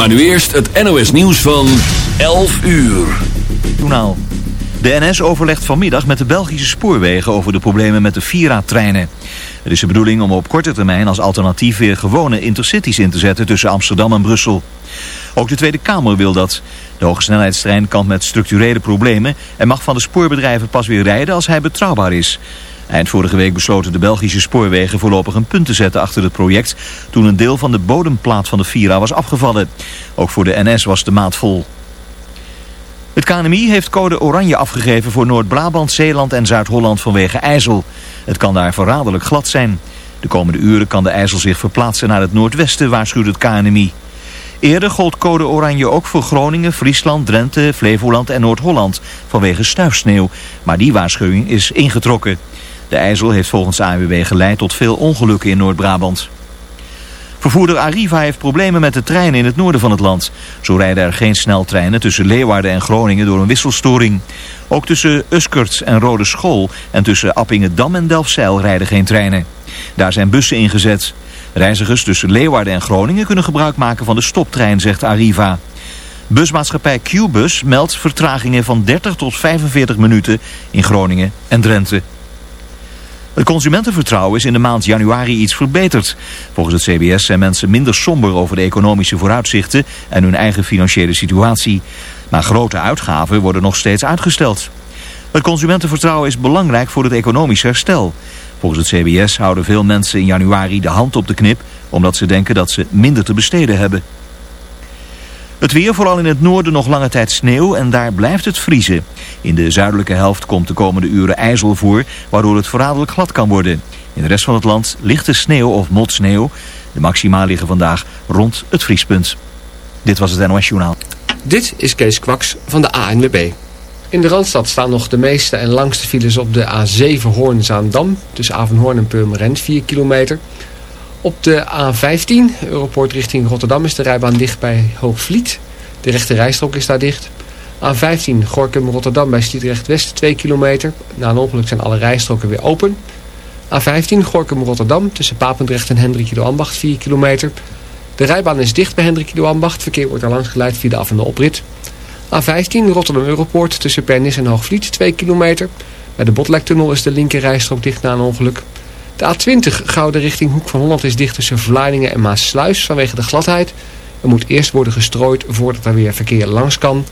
Maar nu eerst het NOS nieuws van 11 uur. Journaal. De NS overlegt vanmiddag met de Belgische spoorwegen over de problemen met de Vira-treinen. Het is de bedoeling om op korte termijn als alternatief weer gewone intercities in te zetten tussen Amsterdam en Brussel. Ook de Tweede Kamer wil dat. De hogesnelheidstrein kan met structurele problemen en mag van de spoorbedrijven pas weer rijden als hij betrouwbaar is. Eind vorige week besloten de Belgische spoorwegen voorlopig een punt te zetten achter het project... toen een deel van de bodemplaat van de Vira was afgevallen. Ook voor de NS was de maat vol. Het KNMI heeft code oranje afgegeven voor Noord-Brabant, Zeeland en Zuid-Holland vanwege IJssel. Het kan daar verraderlijk glad zijn. De komende uren kan de IJssel zich verplaatsen naar het noordwesten, waarschuwt het KNMI. Eerder gold code oranje ook voor Groningen, Friesland, Drenthe, Flevoland en Noord-Holland vanwege stuifsneeuw. Maar die waarschuwing is ingetrokken. De IJssel heeft volgens ANWB geleid tot veel ongelukken in Noord-Brabant. Vervoerder Arriva heeft problemen met de treinen in het noorden van het land. Zo rijden er geen sneltreinen tussen Leeuwarden en Groningen door een wisselstoring. Ook tussen Uskert en Rode School en tussen Appingedam en Delfzijl rijden geen treinen. Daar zijn bussen ingezet. Reizigers tussen Leeuwarden en Groningen kunnen gebruik maken van de stoptrein, zegt Arriva. Busmaatschappij Qbus meldt vertragingen van 30 tot 45 minuten in Groningen en Drenthe. Het consumentenvertrouwen is in de maand januari iets verbeterd. Volgens het CBS zijn mensen minder somber over de economische vooruitzichten en hun eigen financiële situatie. Maar grote uitgaven worden nog steeds uitgesteld. Het consumentenvertrouwen is belangrijk voor het economisch herstel. Volgens het CBS houden veel mensen in januari de hand op de knip... omdat ze denken dat ze minder te besteden hebben. Het weer, vooral in het noorden nog lange tijd sneeuw en daar blijft het vriezen. In de zuidelijke helft komt de komende uren ijzel voor, waardoor het verraderlijk glad kan worden. In de rest van het land lichte sneeuw of motsneeuw. De maxima liggen vandaag rond het vriespunt. Dit was het NOS Journaal. Dit is Kees Kwaks van de ANWB. In de Randstad staan nog de meeste en langste files op de A7 Hoorn-Zaandam... tussen Avenhoorn en Purmerend, 4 kilometer... Op de A15, Europoort richting Rotterdam, is de rijbaan dicht bij Hoogvliet. De rechte rijstrook is daar dicht. A15, Gorkum-Rotterdam bij Sliedrecht West, 2 kilometer. Na een ongeluk zijn alle rijstroken weer open. A15, Gorkum-Rotterdam, tussen Papendrecht en Hendrik de Ambacht, 4 kilometer. De rijbaan is dicht bij Hendrik de Ambacht. Verkeer wordt daar langs geleid via de af- en de oprit. A15, Rotterdam-Europoort, tussen Pernis en Hoogvliet, 2 kilometer. Bij de Botlektunnel is de linker rijstrook dicht na een ongeluk. De A20 Gouden richting Hoek van Holland is dicht tussen Vlaardingen en Maasluis vanwege de gladheid. Er moet eerst worden gestrooid voordat er weer verkeer langs kan.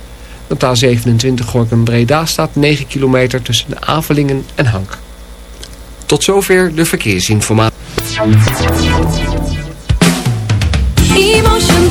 Op de A27 Gorkum Breda staat 9 kilometer tussen de Avelingen en Hank. Tot zover de verkeersinformatie. Emotion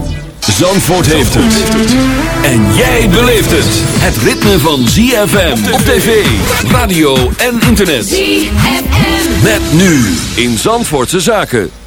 Zandvoort heeft het. En jij beleeft het. Het ritme van ZFM op tv, radio en internet. ZFM. Met nu in Zandvoortse Zaken.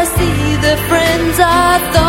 I see the friends I thought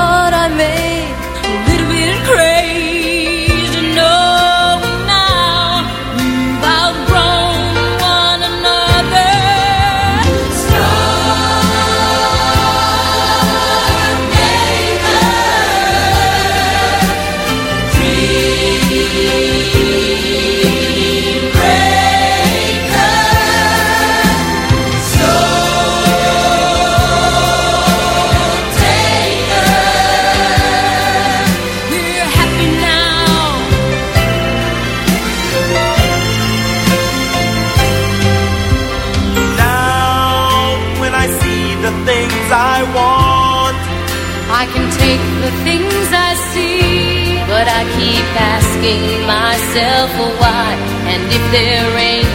if there ain't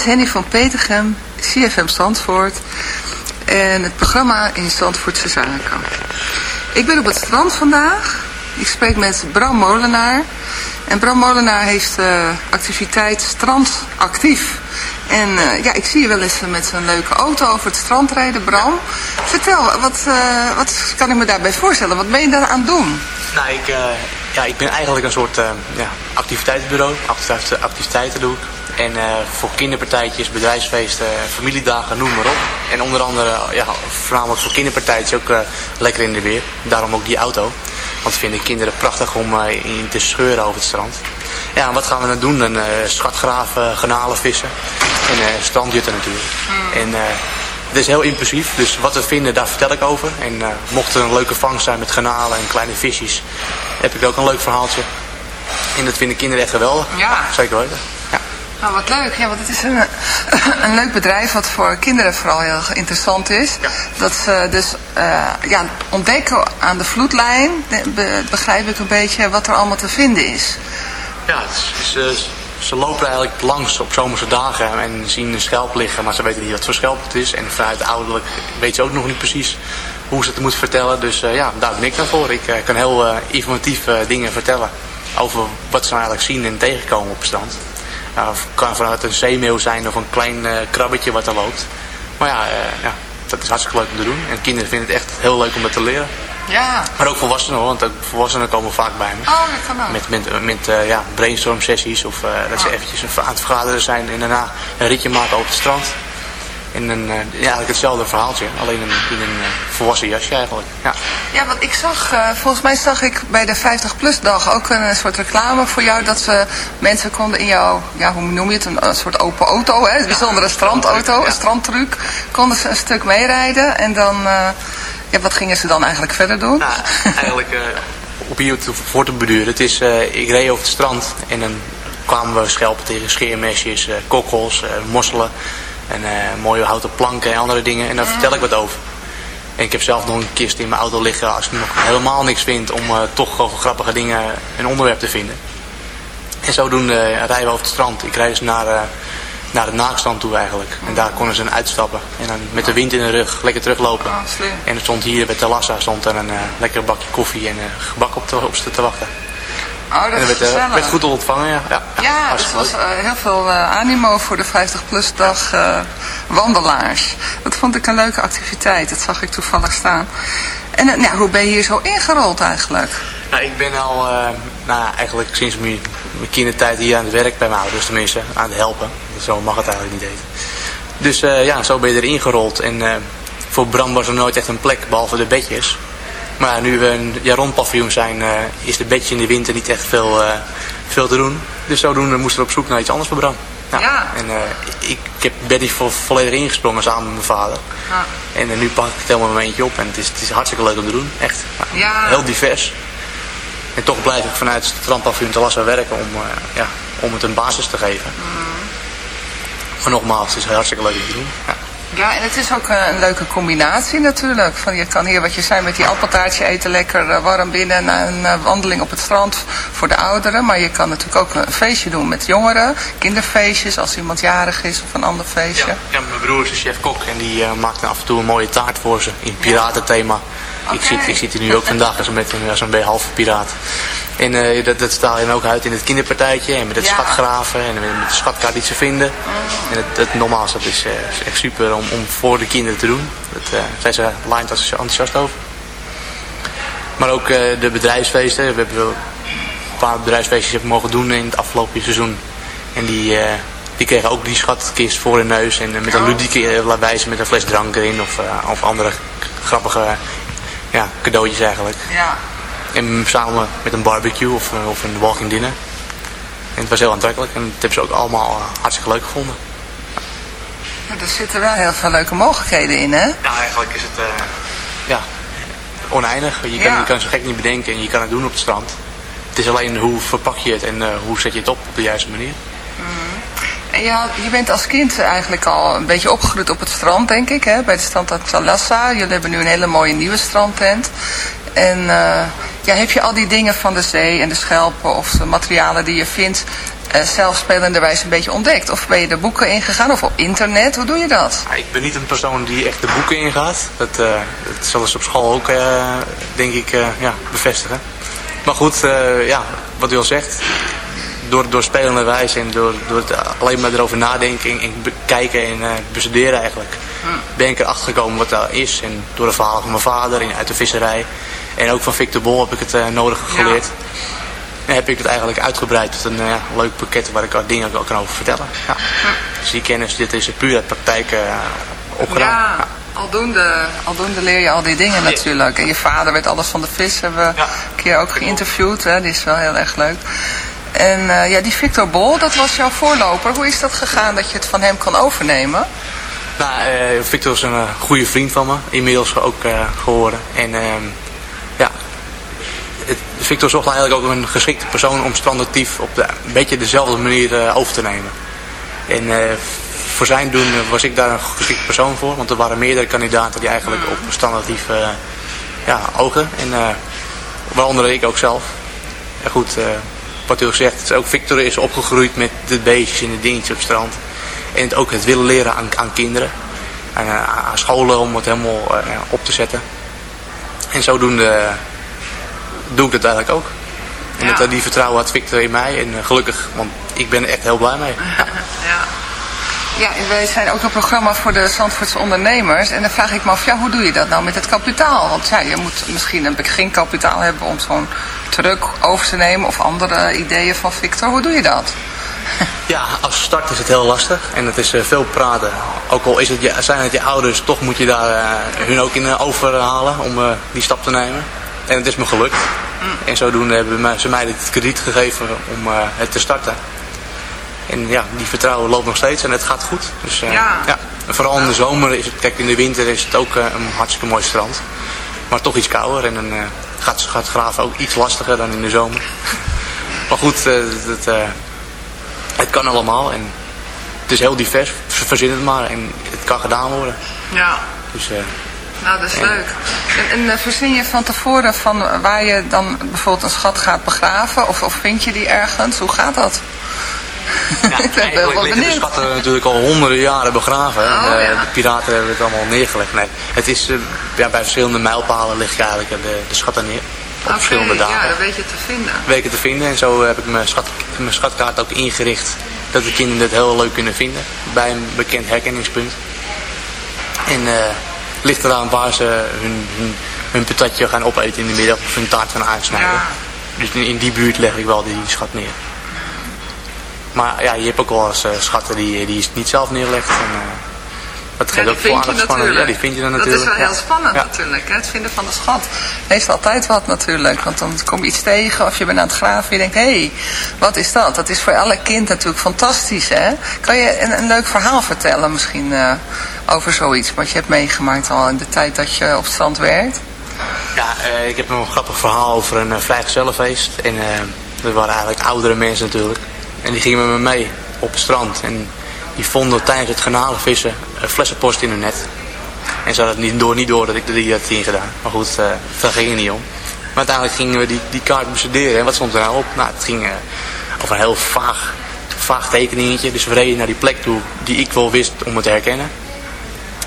is Henny van Petergem, CFM Zandvoort en het programma in Zandvoortse Zaken. Ik ben op het strand vandaag. Ik spreek met Bram Molenaar. En Bram Molenaar heeft eh, activiteit Strand Actief. En eh, ja, ik zie je wel eens met zo'n leuke auto over het strand rijden, Bram. Vertel, wat, eh, wat kan ik me daarbij voorstellen? Wat ben je daar aan doen? Nou, ik, ja, ik ben eigenlijk een soort ja, activiteitenbureau. Activiteiten, activiteiten doe ik. En eh, voor kinderpartijtjes, bedrijfsfeesten, familiedagen, noem maar op. En onder andere, ja, voornamelijk voor kinderpartijtjes ook eh, lekker in de weer. Daarom ook die auto. Want vinden kinderen prachtig om eh, in te scheuren over het strand. Ja, en wat gaan we dan doen? Dan eh, schatgraven, garnalen vissen. En eh strandjutten natuurlijk. En eh, het is heel impulsief, dus wat we vinden, daar vertel ik over. En eh, mocht er een leuke vangst zijn met garnalen en kleine visjes, heb ik ook een leuk verhaaltje. En dat vinden kinderen echt geweldig. Ja. Zeker weten. Nou, wat leuk. Ja, want het is een, een leuk bedrijf wat voor kinderen vooral heel interessant is. Dat ze dus eh, ja, ontdekken aan de vloedlijn, be- begrijp ik een beetje, wat er allemaal te vinden is. Ja, het is- ze, ze lopen eigenlijk langs op zomerse dagen en zien een schelp liggen, maar ze weten niet wat voor schelp het is. En vanuit ouderlijk weten ze ook nog niet precies hoe ze het moeten vertellen. Dus eh, ja, daar ben ik dan voor. Ik eh, kan heel eh, informatief eh, dingen vertellen over wat ze nou eigenlijk zien en tegenkomen op het strand. Ja, het kan vanuit een zeemeeuw zijn of een klein eh, krabbetje wat er loopt. Maar ja, eh, ja, dat is hartstikke leuk om te doen. En kinderen vinden het echt heel leuk om dat te leren. Ja. Maar ook volwassenen hoor, want ook volwassenen komen vaak bij me. Oh, dat kan ook. Met, met, met eh, ja, brainstorm sessies of dat ze eventjes aan het vergaderen zijn en daarna een ritje maken over het strand. En een, eh, ja, eigenlijk hetzelfde verhaaltje, alleen een, in een eh, volwassen jasje eigenlijk. Ja. Ja, want ik zag, eh, volgens mij zag ik bij de 50PLUS dag ook een, soort reclame voor jou. Dat ze mensen konden in jouw, ja, hoe noem je het, een, een soort open auto, hè? Een bijzondere strandauto, een strandtruc. Konden ze een stuk meerijden en dan, ja, wat gingen ze dan eigenlijk verder doen? Nou, eigenlijk op hier te- voor te beduren. Het is, ik reed over het strand en dan kwamen we schelpen tegen scheermesjes, kokkels, mosselen en eh, mooie houten planken en andere dingen. En daar vertel ik wat over. En ik heb zelf nog een kist in mijn auto liggen als ik nog helemaal niks vind om eh, toch over grappige dingen een onderwerp te vinden. En zodoende eh, rijden we over het strand. Ik rijd dus naar, naar het naakstrand toe eigenlijk. En daar konden ze uitstappen. En dan met de wind in de rug lekker teruglopen. slim. En er stond hier bij Talassa stond er een lekker bakje koffie en gebak op, te, op ze te wachten. Oh, en dat werd, eh, werd goed ontvangen, ja. Ja, Ja, dus was eh, heel veel eh, animo voor de 50PLUS dag wandelaars. Dat vond ik een leuke activiteit, dat zag ik toevallig staan. En nou, hoe ben je hier zo ingerold eigenlijk? Nou, ik ben al nou, eigenlijk sinds mijn, mijn kindertijd hier aan het werk bij mijn ouders tenminste, aan het helpen. Zo mag het eigenlijk niet eten. Dus ja, zo ben je erin gerold. En voor Bram was er nooit echt een plek, behalve de bedjes. Maar nu we een Jaron paviljoen zijn, eh, is de bedje in de winter niet echt veel, eh, veel te doen. Dus zodoende moesten we op zoek naar iets anders voor Bram. Ja. En eh, ik, ik heb Betty vo volledig ingesprongen samen met mijn vader. Ja. En nu pak ik het helemaal mijn eentje op. En het is, het is hartstikke leuk om te doen. Echt. Ja. Heel divers. En toch blijf ik vanuit het strandpavillon te Lassa werken om, ja, om het een basis te geven. Maar nogmaals, het is hartstikke leuk om te doen. Ja. Ja, en het is ook eh, een leuke combinatie natuurlijk. Van, je kan hier wat je zei met die appeltaartje eten, lekker eh, warm binnen na een eh, wandeling op het strand voor de ouderen. Maar je kan natuurlijk ook een feestje doen met jongeren, kinderfeestjes als iemand jarig is of een ander feestje. Ja, mijn broer is een chef-kok en die maakt af en toe een mooie taart voor ze in piratenthema. Ik, zit, ik zit hier nu ook vandaag als met een, als een halve piraat. En eh, dat, dat staat dan ook uit in het kinderpartijtje en met het Ja. schatgraven en met de schatkaart die ze vinden. En het, het nogmaals, dat is, eh, is echt super om, om voor de kinderen te doen. Dat eh, zijn ze lijnt enthousiast over. Maar ook de bedrijfsfeesten. We hebben wel een paar bedrijfsfeestjes hebben mogen doen in het afgelopen seizoen. En die, die kregen ook die schatkist voor hun neus. En met een ludieke eh, wijze met een fles drank erin. Of, of andere grappige ja, cadeautjes eigenlijk. Ja. En samen met een barbecue of, eh, of een walking dinner. En het was heel aantrekkelijk. En dat hebben ze ook allemaal eh, hartstikke leuk gevonden. Ja, Er zitten wel heel veel leuke mogelijkheden in, hè? Ja, eigenlijk is het eh, ja, oneindig. Je kan, Ja. je kan zo gek niet bedenken en je kan het doen op het strand. Het is alleen hoe verpak je het en hoe zet je het op op de juiste manier. En je, bent als kind eigenlijk al een beetje opgegroeid op het strand, denk ik, hè? bij de strand uit Talassa. Jullie hebben nu een hele mooie nieuwe strandtent. En eh, ja, heb je al die dingen van de zee en de schelpen of de materialen die je vindt... spelenderwijs een beetje ontdekt? Of ben je er boeken ingegaan of op internet? Hoe doe je dat? Ja, ik ben niet een persoon die echt de boeken ingaat. Dat, eh dat zullen ze op school ook, denk ik, ja, bevestigen. Maar goed, ja, wat u al zegt. Door, door spelende wijze en door, door het alleen maar erover nadenken en, en bekijken en eh, bestuderen eigenlijk. Ben ik erachter gekomen wat dat is. En door de verhalen van mijn vader en uit de visserij. En ook van Victor Bol heb ik het eh, nodig geleerd. En heb ik het eigenlijk uitgebreid tot een eh, leuk pakket waar ik ook dingen kan over vertellen. Ja. Dus die kennis, dit is puur uit praktijk opgedaan. Ja, aldoende, aldoende leer je al die dingen natuurlijk. En je vader weet alles van de vis, hebben we een keer ook geïnterviewd. Hè? Die is wel heel erg leuk. En eh, ja, die Victor Bol, dat was jouw voorloper. Hoe is dat gegaan dat je het van hem kan overnemen? Nou, eh, Victor is een eh, goede vriend van me, inmiddels ook geworden. En ehm, ja, het, Victor zocht eigenlijk ook een geschikte persoon om strandactief op de, een beetje dezelfde manier over te nemen. En voor zijn doen was ik daar een geschikte persoon voor, want er waren meerdere kandidaten die eigenlijk op strandactief eh ja, ogen. En waaronder ik ook zelf. En goed, wat u ook zegt, ook Victor is opgegroeid met de beestjes en de dingetjes op het strand. En het ook het willen leren aan, aan kinderen. En eh, aan scholen om het helemaal eh, op te zetten. En zodoende eh, doe ik dat eigenlijk ook. En Ja. dat, die vertrouwen had Victor in mij. En gelukkig, want ik ben er echt heel blij mee. Ja. Ja, en wij zijn ook een programma voor de Zandvoortse ondernemers. En dan vraag ik me af, ja, hoe doe je dat nou met het kapitaal? Want ja, je moet misschien een beginkapitaal hebben om zo'n truck over te nemen of andere ideeën van Victor. Hoe doe je dat? Ja, als start is het heel lastig en het is eh, veel praten. Ook al is het je, zijn het je ouders, toch moet je daar eh, hun ook in eh, overhalen om die stap te nemen. En het is me gelukt. En zodoende hebben ze mij het krediet gegeven om het te starten. En ja, die vertrouwen loopt nog steeds en het gaat goed. Dus, eh, Ja. En vooral in de zomer is het, kijk in de winter is het ook eh, een hartstikke mooi strand. Maar toch iets kouder en dan eh, gaat, gaat graven ook iets lastiger dan in de zomer. maar goed, het, het kan allemaal en het is heel divers. Ver- Verzin het maar en het kan gedaan worden. Ja. Dus, Nou, dat is leuk. En, en verzin je van tevoren van waar je dan bijvoorbeeld een schat gaat begraven? Of, of vind je die ergens? Hoe gaat dat? wel eigenlijk liggen de schatten natuurlijk al honderden jaren begraven. Oh, Eh, ja. De piraten hebben het allemaal neergelegd. Nee, het is, eh, ja, bij verschillende mijlpalen ligt je eigenlijk de, de schatten neer. Op verschillende dagen. ja, dat weet je te vinden. weken te vinden. En zo heb ik mijn, schat, mijn schatkaart ook ingericht dat de kinderen het heel leuk kunnen vinden. Bij een bekend herkenningspunt. En eh ligt eraan waar ze hun, hun, hun patatje gaan opeten in de middag of hun taart gaan aansnijden. Ja. Dus in, in die buurt leg ik wel die, schat neer. Maar ja, je hebt ook wel eens schatten die, die niet zelf neerlegt. En, eh, Dat geeft ook je aandacht spannend. Ja, die vind je dan Dat natuurlijk. is wel heel spannend Ja. natuurlijk, hè? het vinden van de schat. Heeft altijd wat natuurlijk, want dan kom je iets tegen of je bent aan het graven en je denkt, hé, hey, wat is dat? Dat is voor elk kind natuurlijk fantastisch, hè? Kan je een, een leuk verhaal vertellen misschien eh, over zoiets, wat je hebt meegemaakt al in de tijd dat je op het strand werkt? Ja, eh, ik heb een grappig verhaal over een uh, vrijgezellenfeest. En eh dat waren eigenlijk oudere mensen natuurlijk. En die gingen met me mee op het strand. En die vonden tijdens het garnalenvissen uh, flessenpost in hun net. En ze hadden het niet door, niet door dat ik die had ingedaan. Maar goed, uh, daar ging het niet om. Maar uiteindelijk gingen we die, die kaart bestuderen. En wat stond er nou op? Nou, het ging uh, over een heel vaag, vaag tekeningetje. Dus we reden naar die plek toe die ik wel wist om het te herkennen.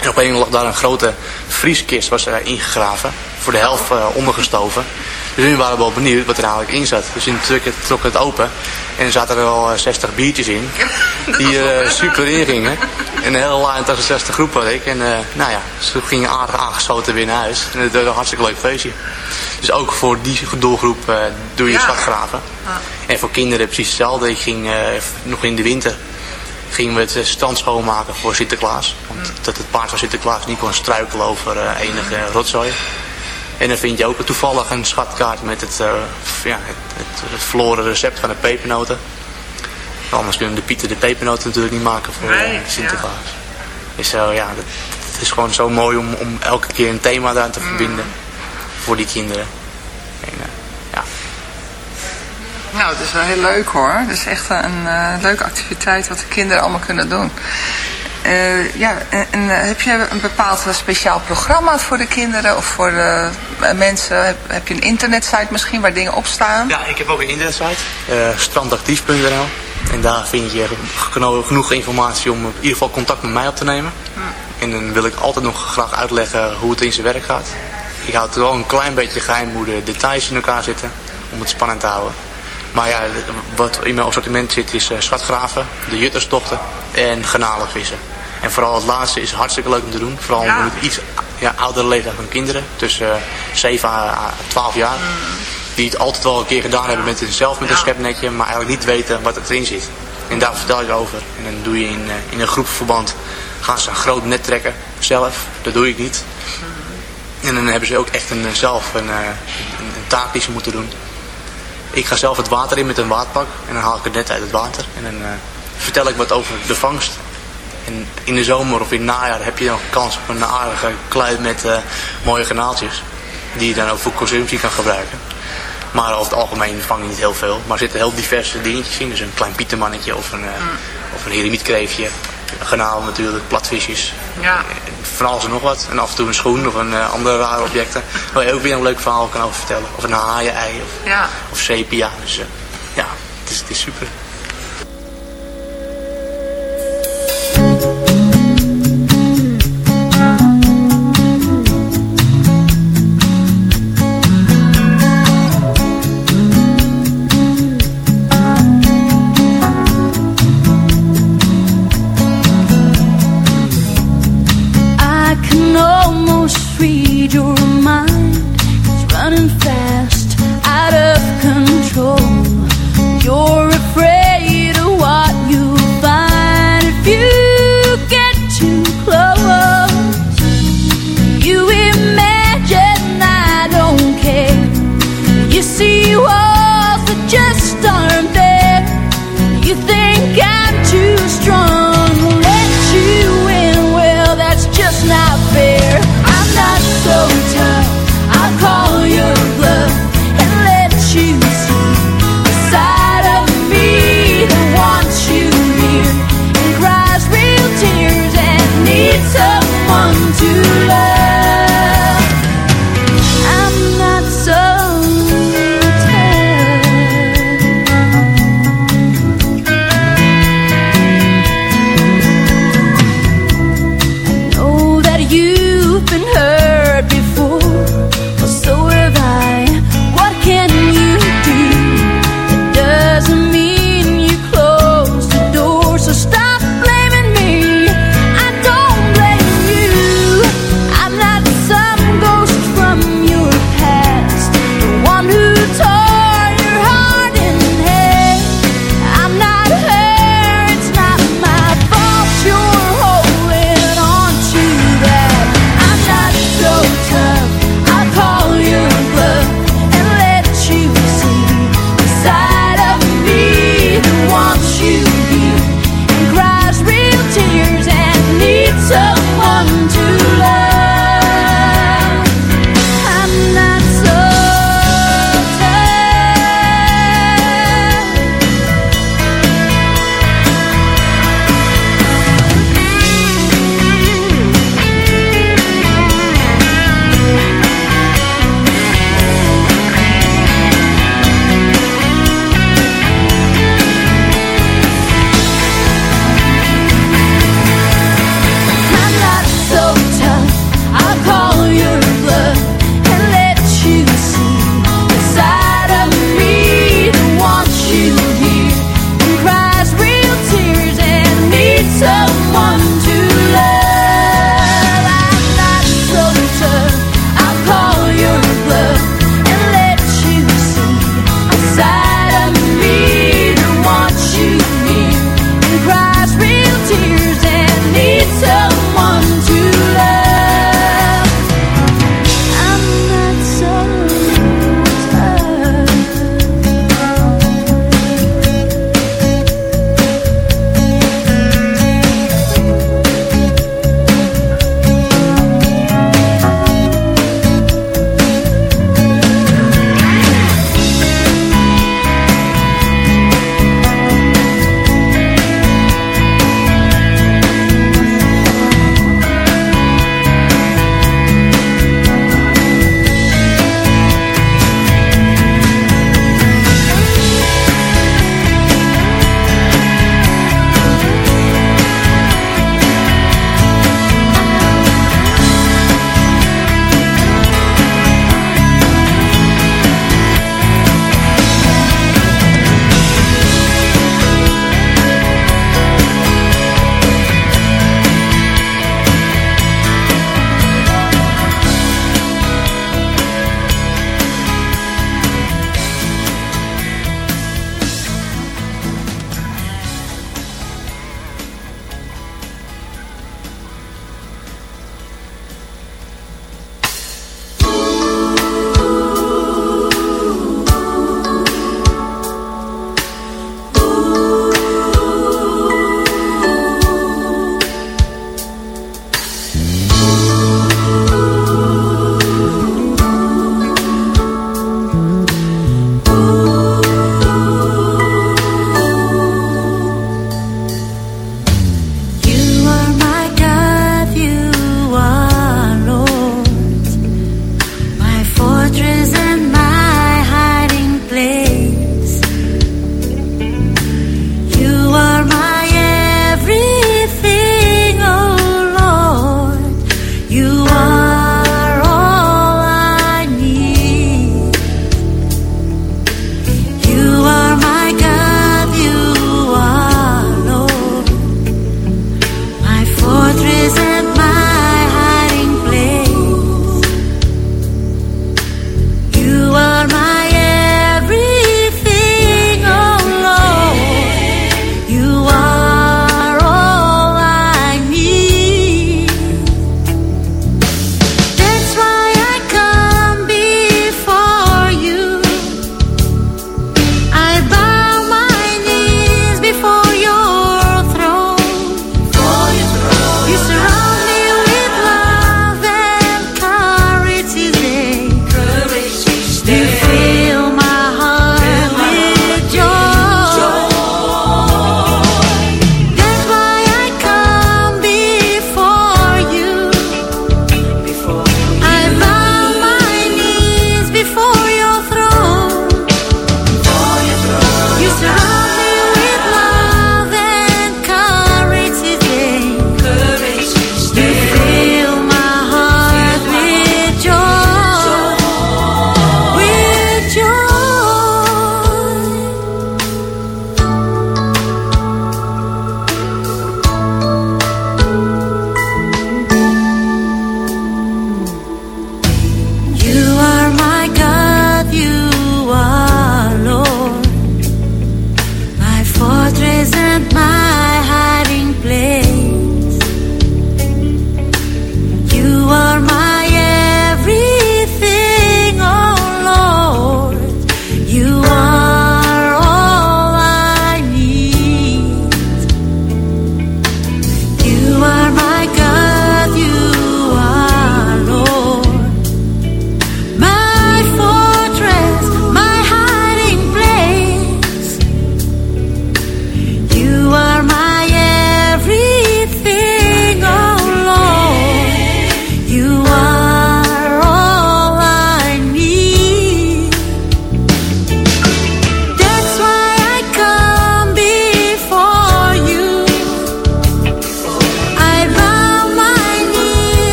En op een lag daar een grote vrieskist was er ingegraven. Voor de helft ondergestoven. Dus nu waren we wel benieuwd wat er eigenlijk in zat. Dus in het, trok het open. En er zaten er al 60 biertjes in. Die uh, super ingingen. En een hele lijn tussen 60 groep had ik. En uh, nou ja, ze gingen aardig aangeschoten weer naar huis. En het was een hartstikke leuk feestje. Dus ook voor die doelgroep uh, doe je ja. schatgraven. Ja. En voor kinderen precies hetzelfde. Ik ging nog in de winter gingen we het strand schoonmaken voor Sinterklaas. Want mm. dat het paard van Sinterklaas niet kon struikelen over enige rotzooi. En dan vind je ook toevallig een schatkaart met het, uh, ja, het, het, het, verloren recept van de pepernoten. Anders kunnen de Pieter de pepernoten natuurlijk niet maken voor nee, uh, Sinterklaas. Ja. Dus uh, ja, dat, het is gewoon zo mooi om, om elke keer een thema daar te mm. verbinden voor die kinderen. En, ja. Nou, dat is wel heel leuk hoor. Het is echt een leuke activiteit wat de kinderen allemaal kunnen doen. Uh, ja, en, en uh, heb je een bepaald speciaal programma voor de kinderen of voor de mensen? Heb, heb, je een internetsite misschien waar dingen op staan? Ja, ik heb ook een internetsite, strandactief.nl. En daar vind je genoeg informatie om in ieder geval contact met mij op te nemen. Hmm. En dan wil ik altijd nog graag uitleggen hoe het in zijn werk gaat. Ik houd er wel een klein beetje geheim hoe de details in elkaar zitten om het spannend te houden. Maar ja, wat in mijn assortiment zit is uh, schatgraven, de jutterstochten en garnalenvissen. En vooral het laatste is hartstikke leuk om te doen. Vooral ja. met iets ja, oudere leeftijd van kinderen, tussen uh, 7 à 12 jaar. Mm. Die het altijd wel een keer gedaan hebben met zelf met ja. een schepnetje, maar eigenlijk niet weten wat erin zit. En daar vertel je over. En dan doe je in, uh, in een groepverband, gaan ze een groot net trekken zelf. Dat doe ik niet. Mm. En dan hebben ze ook echt een, zelf een, een, een taak die ze moeten doen. Ik ga zelf het water in met een waterpak en dan haal ik het net uit het water. En dan uh, vertel ik wat over de vangst. En in de zomer of in het najaar heb je dan kans op een aardige kluit met uh, mooie granaaltjes. Die je dan ook voor consumptie kan gebruiken. Maar over het algemeen vang je niet heel veel. Maar er zitten heel diverse dingetjes in. Dus een klein pietermannetje of een, uh, of een heremietkreefje. Een garnaal natuurlijk, platvisjes. Ja. Van alles en nog wat. En af en toe een schoen of een uh, andere rare objecten. Waar je ook weer een leuk verhaal kan over vertellen. Of een haaien-ei of, ja. of sepia. Dus uh, ja, het is, het is super.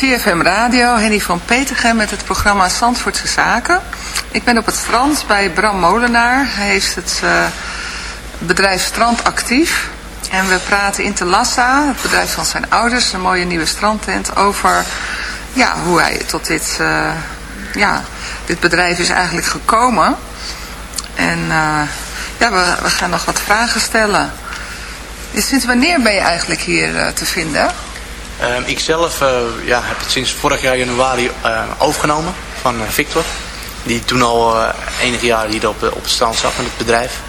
CFM Radio, Henny van Petergem met het programma Zandvoortse Zaken. Ik ben op het strand bij Bram Molenaar. Hij heeft het eh, bedrijf Strand Actief. En we praten in Telassa, het bedrijf van zijn ouders, een mooie nieuwe strandtent, over ja, hoe hij tot dit, eh, ja, dit bedrijf is eigenlijk gekomen. En eh, ja, we, we, gaan nog wat vragen stellen. Sinds wanneer ben je eigenlijk hier te vinden? Ehm, ik zelf eh, ja, heb het sinds vorig jaar januari eh, overgenomen van eh, Victor. Die toen al eh, enige jaren hier op, op het strand zat met het bedrijf.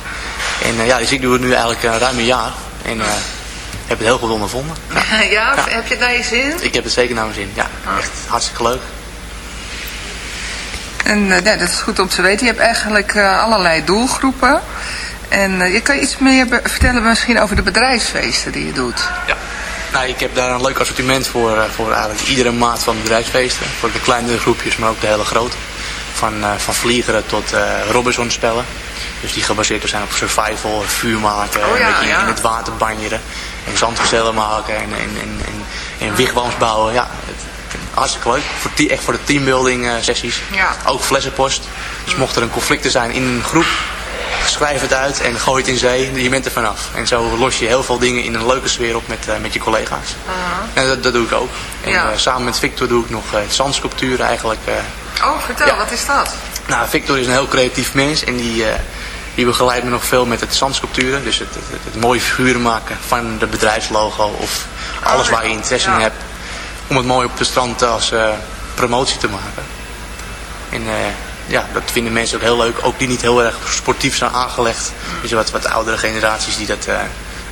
En eh, ja, dus ik doe het nu eigenlijk ruim een jaar. En eh, heb het heel goed ondervonden. Ja. Ja, heb je het naar je zin? Ik heb het zeker naar mijn zin. Ja, echt hartstikke leuk. En eh, ja, dat is goed om te weten. Je hebt eigenlijk eh, allerlei doelgroepen. En eh, je kan je iets meer vertellen misschien over de bedrijfsfeesten die je doet. Ik heb daar een leuk assortiment voor, eh, voor eigenlijk iedere maat van bedrijfsfeesten. Voor de kleinere groepjes, maar ook de hele grote. Van, eh, van vliegeren tot eh Robinson spellen. Dus die gebaseerd zijn op survival, vuur maken, Oh ja, ja. in het water banjeren. En zandgestellen maken en, en, en, en, en wigwams bouwen. Ja, het- hartstikke leuk. Voor die, echt voor de teambuilding sessies. Ja. Ook flessenpost. Dus mocht er een conflict zijn in een groep, schrijf het uit en gooi het in zee. Je bent er vanaf. En zo los je heel veel dingen in een leuke sfeer op met, eh, met je collega's. En dat, dat doe ik ook. En Ja. eh, samen met Victor doe ik nog eh zandsculptuur eigenlijk. Oh, vertel, Ja. wat is dat? nou, Victor is een heel creatief mens en die, die begeleidt me nog veel met het zandsculpturen. Dus het, het, het mooie figuren maken van de bedrijfslogo of alles waar je interesse in Oh, hebt. Om het mooi op het strand als promotie te maken. En ja, dat vinden mensen ook heel leuk. Ook die niet heel erg sportief zijn aangelegd. Dus wat, wat oudere generaties die dat eh,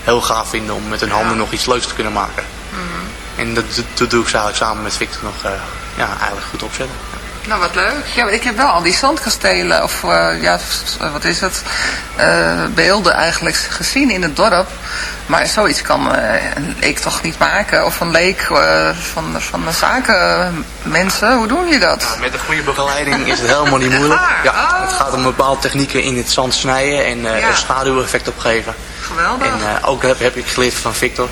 heel gaaf vinden om met hun handen nog iets leuks te kunnen maken. En dat, dat doe ik eigenlijk samen met Victor nog eh, ja, eigenlijk goed opzetten. Nou, wat leuk. Ja, ik heb wel al die zandkastelen, of eh, ja, s- wat is het, Eh, beelden eigenlijk gezien in het dorp. Maar zoiets kan eh, een leek toch niet maken? Of een leek eh, van, van de zaken mensen, hoe doen je dat? Met een goede begeleiding is het helemaal niet moeilijk. Ja, het gaat om bepaalde technieken in het zand snijden en eh Ja. een schaduweffect opgeven. Geweldig. En eh, ook heb, heb ik geleerd van Victor.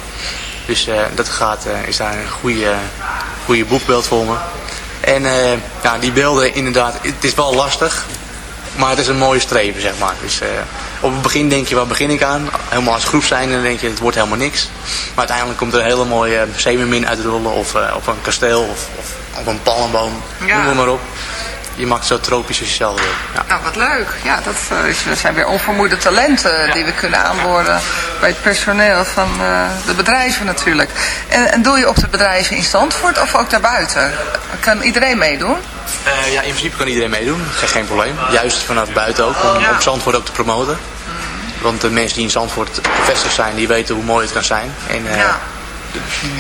Dus eh, dat gaat, eh, is daar een goede, goede boekbeeld voor me. En eh, ja, die beelden inderdaad, het is wel lastig. Maar het is een mooie streven, zeg maar. Dus eh, op het begin denk je, waar begin ik aan? Helemaal als groep zijn, dan denk je, het wordt helemaal niks. Maar uiteindelijk komt er een hele mooie zeemermin uitrollen. Of, eh, of een kasteel, of, of, of een palmboom. Ja. Noem maar op. Je maakt het zo tropisch als je zelf wil. Ja. Nou, wat leuk. Ja, dat eh, is, er zijn weer onvermoede talenten die we kunnen aanboren bij het personeel van eh, de bedrijven natuurlijk. En, en doe je op de bedrijven in Zandvoort of ook daarbuiten? Kan iedereen meedoen? Eh, ja, in principe kan iedereen meedoen. Geen, geen probleem. Juist vanaf buiten ook. Om, om Zandvoort ook te promoten. Want de mensen die in Zandvoort gevestigd zijn, die weten hoe mooi het kan zijn. En die,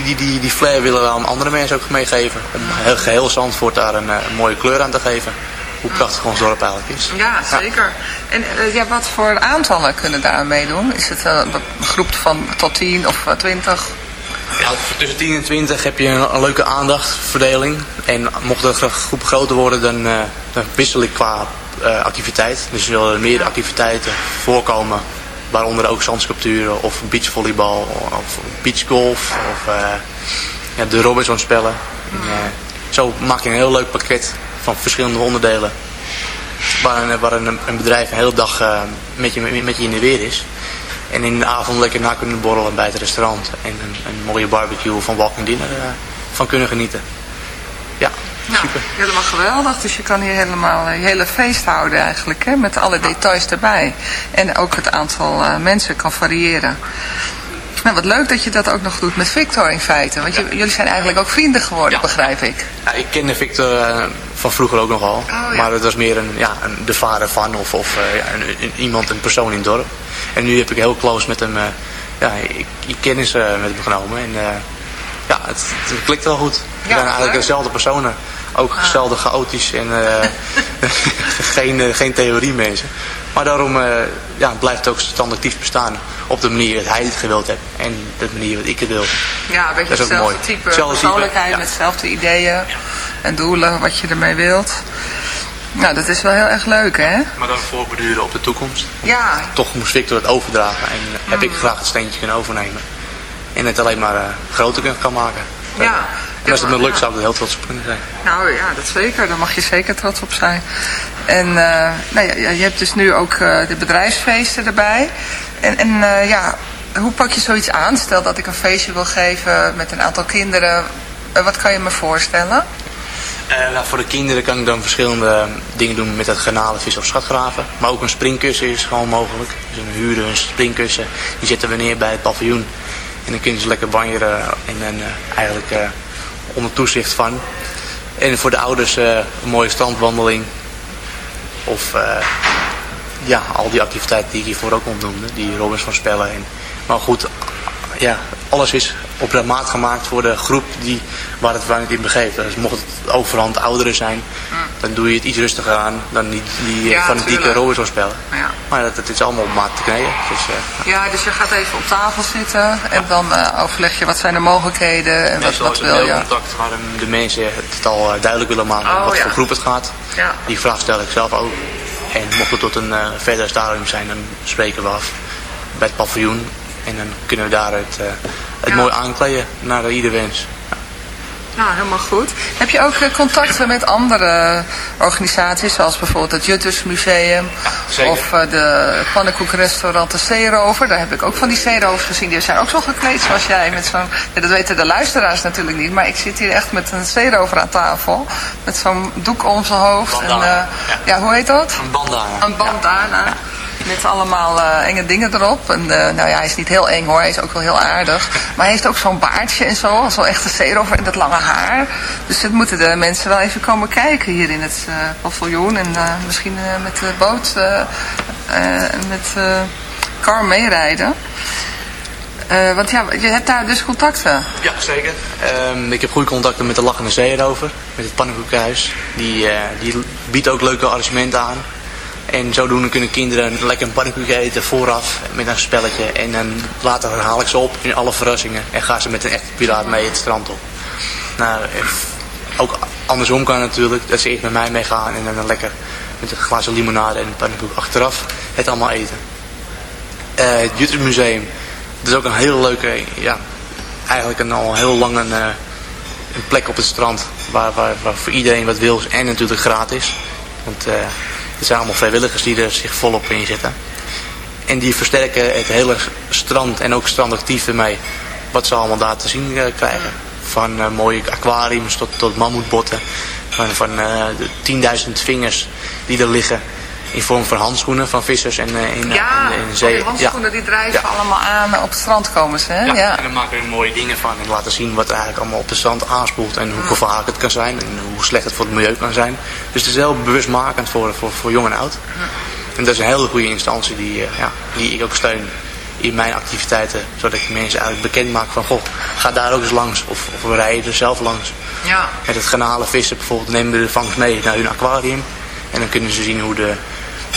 die, die, die flair willen we aan andere mensen ook meegeven. Om heel, geheel Zandvoort daar een, eh, een mooie kleur aan te geven. Hoe prachtig ons dorp eigenlijk is. Ja, zeker. En eh, ja, wat voor aantallen kunnen daar aan meedoen? Is het eh, een groep van tot 10 of eh, 20? Ja, tussen 10 en 20 heb je een, een leuke aandachtverdeling. En mocht de gro- groep groter worden, dan, dan wissel ik qua activiteit. Dus er zullen meer activiteiten voorkomen. Waaronder ook zandsculpturen of beachvolleybal of beachgolf of eh, ja, de Robinson spellen. En, eh, zo maak je een heel leuk pakket van verschillende onderdelen. Waar een, waar een, bedrijf een hele dag eh, met, je, met je in de weer is. En in de avond lekker na kunnen borrelen bij het restaurant. En een, een mooie barbecue van walking dinner van kunnen genieten. Ja, super. Helemaal geweldig. Dus je kan hier helemaal eh, je hele feest houden eigenlijk. Hè? Met alle details erbij. En ook het aantal eh, mensen kan variëren. Nou, wat leuk dat je dat ook nog doet met Victor in feite. Want jullie zijn eigenlijk ook vrienden geworden, begrijp ik. Ja, ik kende Victor eh, van vroeger ook nogal. ja. Maar het was meer een, ja, een, de vader van of, of een, een- iemand, een persoon in het dorp. En nu heb ik heel close met hem, ja, ik, ik kennis met hem genomen. En ja, het, het klikt wel goed. We zijn eigenlijk dezelfde personen. Ook hetzelfde chaotisch en eh, geen, eh, geen theorie mensen. Maar daarom eh, ja, blijft het ook standaardief bestaan op de manier dat hij het gewild heeft. En de manier wat ik het wil. Ja, een beetje Dat is ook hetzelfde mooi. type Hetzelfde type, persoonlijkheid ja. met dezelfde ideeën en doelen, wat je ermee wilt. Nou, dat is wel heel erg leuk, hè? Maar dan voorbeduren op de toekomst. Ja, Toch moest Victor het overdragen en heb Mm. ik graag het steentje kunnen overnemen. En het alleen maar eh, groter kan- maken. ja. En als het me lukt zou ik er heel trots op kunnen zijn. Nou ja, dat zeker. Daar mag je zeker trots op zijn. En eh, nou ja, je hebt dus nu ook eh, de bedrijfsfeesten erbij. En, en ja, hoe pak je zoiets aan? Stel dat ik een feestje wil geven met een aantal kinderen. Wat kan je me voorstellen? Nou, voor de kinderen kan ik dan verschillende dingen doen met het garnalenvis of schatgraven. Maar ook een springkussen is gewoon mogelijk. Dus een huren, een springkussen. Die zetten we neer bij het paviljoen. En dan kunnen ze lekker banjeren en eh, eigenlijk eh, onder toezicht van. En voor de ouders eh, een mooie strandwandeling. Of ja, al die activiteiten die ik hiervoor ook opnoemde. Die Robins van Spellen. En, maar goed, ja, alles is op de maat gemaakt voor de groep die, waar het waar het in begeeft. Dus mocht het overhand ouderen zijn, dan doe je het iets rustiger aan dan die, die Ja, ja, fanatieke. Robinson spellen. Ja. Maar dat, dat is allemaal op maat te kneden. Dus, eh, Ja, dus je gaat even op tafel zitten en dan eh, overleg je wat zijn de mogelijkheden en wat, wat het wil je. mailcontact waarin de mensen het al eh, duidelijk willen maken Oh, wat voor groep het gaat. Die vraag stel ik zelf ook. En mocht het tot een eh, verder stadium zijn, dan spreken we af bij het paviljoen. En dan kunnen we daar het, eh, het Ja. mooi aankleden naar ieder wens. Nou, helemaal goed. Heb je ook eh, contacten met andere organisaties, zoals bijvoorbeeld het Juttersmuseum zeker. of eh, de pannenkoekrestaurant de Zeerover? Daar heb ik ook van die zeerovers gezien. Die zijn ook zo gekleed zoals jij. Met zo'n, ja, dat weten de luisteraars natuurlijk niet, maar ik zit hier echt met een zeerover aan tafel. Met zo'n doek om zijn hoofd. En, eh, ja. hoe heet dat? Een bandana. Een bandana. Met allemaal eh, enge dingen erop. En eh, nou ja, hij is niet heel eng hoor. Hij is ook wel heel aardig. Maar hij heeft ook zo'n baardje en zo. Als wel echt zeerover en dat lange haar. Dus dat moeten de mensen wel even komen kijken hier in het eh, paviljoen. En misschien met de boot met car meerijden. Want ja, je hebt daar dus contacten. Ja, zeker. Ehm, ik heb goede contacten met de Lachende Zee erover, met het pannenkoekenhuis. Die, die biedt ook leuke arrangementen aan. En zodoende kunnen kinderen lekker een pannenkoek eten vooraf met een spelletje. En dan later herhaal ik ze op in alle verrassingen. En gaan ze met een echte piraat mee het strand op. Nou, ook andersom kan natuurlijk, dat ze eerst met mij meegaan en dan lekker met een glazen limonade en een pannenkoek achteraf het allemaal eten. Eh, het Juttersmuseum, dat is ook een hele leuke, ja, eigenlijk een al heel lang een, eh, plek op het strand waar, waar, waar voor iedereen wat wil en natuurlijk gratis. Want eh het zijn allemaal vrijwilligers die er zich volop in zitten. En die versterken het hele strand en ook strandactief ermee. Wat ze allemaal daar te zien eh, krijgen. Van eh, mooie aquariums tot, tot mammoetbotten. Van, van eh, de 10.000 vingers die er liggen. In vorm van handschoenen van vissers en, eh, in, Ja, in, in al zee. die handschoenen die drijven Ja. allemaal aan. Op het strand komen ze, hè? Ja, Ja. en dan maken we er mooie dingen van en laten zien wat er eigenlijk allemaal op de strand aanspoelt en hoe gevaarlijk het kan zijn en hoe slecht het voor het milieu kan zijn. Dus het is heel bewustmakend voor, voor, voor jong en oud. En dat is een hele goede instantie die, eh, ja, die ik ook steun in mijn activiteiten, zodat ik mensen eigenlijk bekend maak van, goh, ga daar ook eens langs of, of we rijden er zelf langs. Ja. Met het garnalen vissen bijvoorbeeld nemen we de vangst mee naar hun aquarium en dan kunnen ze zien hoe de,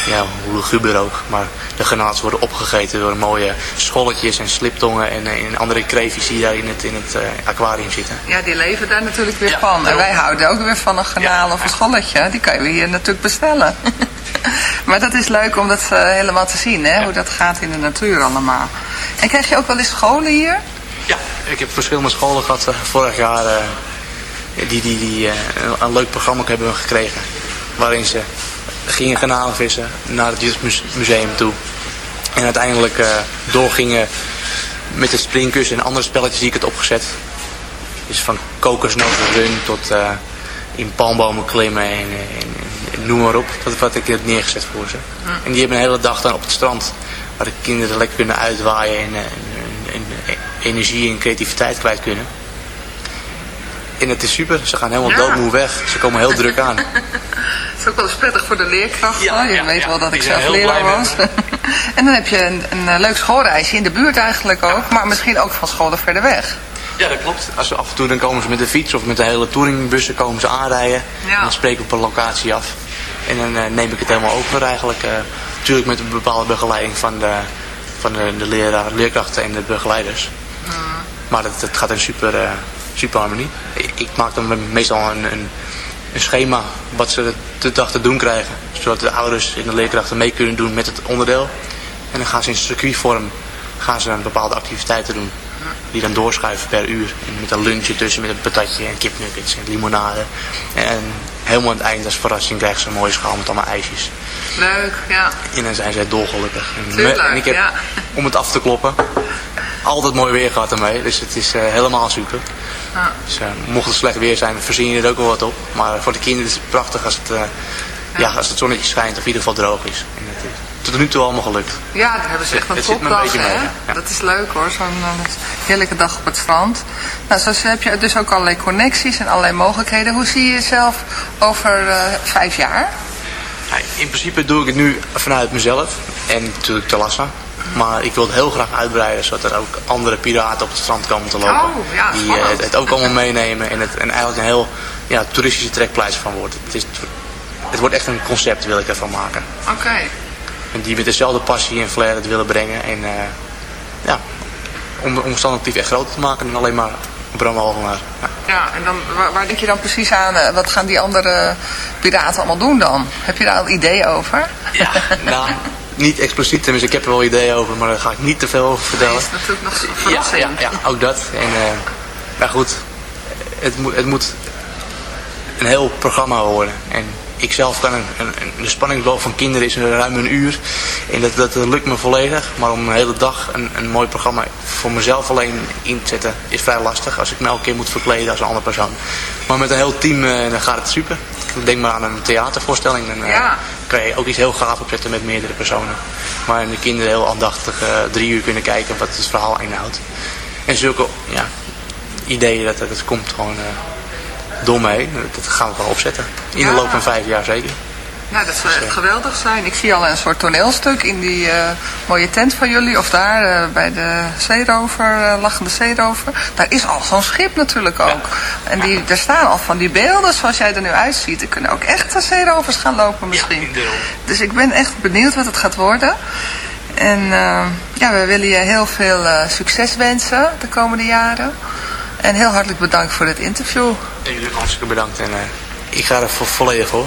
ja, hoe luguber ook, maar de granaats worden opgegeten door mooie scholletjes en sliptongen en, eh, en andere kreefjes die daar in het, in het eh, aquarium zitten. Ja, die leven daar natuurlijk weer van. En wij houden ook weer van een garnaal of een scholletje. Die kan je hier natuurlijk bestellen. maar dat is leuk om dat eh, helemaal te zien, hè? hoe dat gaat in de natuur allemaal. En krijg je ook wel eens scholen hier? Ja, ik heb verschillende scholen gehad eh, vorig jaar die, die, die een, leuk programma hebben gekregen. Waarin ze gingen garnalen vissen naar het Juttersmuseum toe. En uiteindelijk eh, doorgingen met het springkussen en andere spelletjes die ik had opgezet. Dus van kokosnoten run tot eh, in palmbomen klimmen en, en, noem maar op. Dat wat ik heb neergezet voor ze. En die hebben een hele dag dan op het strand. Waar de kinderen lekker kunnen uitwaaien en, eh, en, en, en energie en creativiteit kwijt kunnen. En het is super. Ze gaan helemaal Ja. doodmoe weg. Ze komen heel druk aan. Het is ook wel eens prettig voor de leerkrachten. Ja, je ja, weet ja. wel dat ik zelf leraar was. en dan heb je een, een eh, leuk schoolreisje in de buurt eigenlijk ook. Maar misschien ook van scholen verder weg. Ja, dat klopt. Als ze af en toe dan komen ze met de fiets of met de hele touringbussen komen ze aanrijden. En dan spreken we op een locatie af. En dan eh, neem ik het helemaal over eigenlijk. eh natuurlijk met een bepaalde begeleiding van de, van de, de leraar, leerkrachten en de begeleiders. Maar het, het gaat in super, super harmonie. Ik, ik maak dan meestal een, een, een schema wat ze de dag te doen krijgen. Zodat de ouders en de leerkrachten mee kunnen doen met het onderdeel. En dan gaan ze in circuitvorm gaan ze dan bepaalde activiteiten doen. Die dan doorschuiven per uur. En met een lunchje tussen met een patatje en kipnuggets en limonade. En helemaal aan het eind als verrassing krijgen ze een mooie schaal met allemaal ijsjes. Leuk, ja. En dan zijn zij dolgelukkig. En, Tuurlijk, en ik heb, ja. om het af te kloppen, altijd mooi weer gehad ermee. Dus het is eh, helemaal super. Ja. Dus eh, mocht het slecht weer zijn, verzin je er ook wel wat op. Maar voor de kinderen is het prachtig als het, eh, ja. als het zonnetje schijnt of in ieder geval droog is. En het, is- het tot nu toe allemaal gelukt. Ja, daar hebben ze echt een een topdag, beetje mee, hè? ja. Dat is leuk hoor, zo'n heerlijke dag op het strand. Nou, zo heb je dus ook allerlei connecties en allerlei mogelijkheden. Hoe zie je jezelf over vijf jaar? Ja, in principe doe ik het nu vanuit mezelf en natuurlijk Talassa. Maar ik wil het heel graag uitbreiden, zodat er ook andere piraten op het strand komen te lopen. Oh, ja, die eh, het, het ook allemaal meenemen en het en eigenlijk een heel ja, toeristische trekplaats van wordt. Het, is, het wordt echt een concept, wil ik ervan maken. Oké. En die met dezelfde passie en flair het willen brengen. En eh, ja, om, om standaard echt groter te maken dan alleen maar Bram Algenaar. Ja. Ja, en dan, waar, waar denk je dan precies aan? eh, wat gaan die andere piraten allemaal doen dan? Heb je daar al ideeën over? Ja, nou, niet expliciet, tenminste ik heb er wel ideeën over, maar daar ga ik niet te veel over vertellen. Dat is natuurlijk nog Ja, verrassing. ja, ja, ook dat. En, eh maar goed, het moet, het moet een heel programma worden. En ik zelf kan een, een, de spanningsboog van kinderen is ruim een uur. En dat, dat lukt me volledig. Maar om een hele dag een, een mooi programma voor mezelf alleen in te zetten is vrij lastig. Als ik me elke keer moet verkleden als een andere persoon. Maar met een heel team eh, dan gaat het super. Denk maar aan een theatervoorstelling. Dan eh, Ja. kan je ook iets heel gaaf opzetten met meerdere personen. Maar de kinderen heel aandachtig eh, drie uur kunnen kijken wat het verhaal inhoudt. En zulke ja, ideeën, dat, dat, dat komt gewoon dom mee. Dat, gaan we gewoon opzetten. In de Ja. loop van vijf jaar zeker. Nou, dat zou echt geweldig zijn. Ik zie al een soort toneelstuk in die eh, mooie tent van jullie. Of daar eh, bij de zeerover, eh, lachende zeerover. Daar is al zo'n schip natuurlijk ook. En die, daar staan al van die beelden zoals jij er nu uitziet. Er kunnen ook echte zeerovers gaan lopen misschien. dus ik ben echt benieuwd wat het gaat worden. En eh, ja, we willen je heel veel eh, succes wensen de komende jaren. En heel hartelijk bedankt voor dit interview. Jullie hartstikke bedankt. En eh, ik ga er vo- volledig voor.